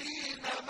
الَّذِينَ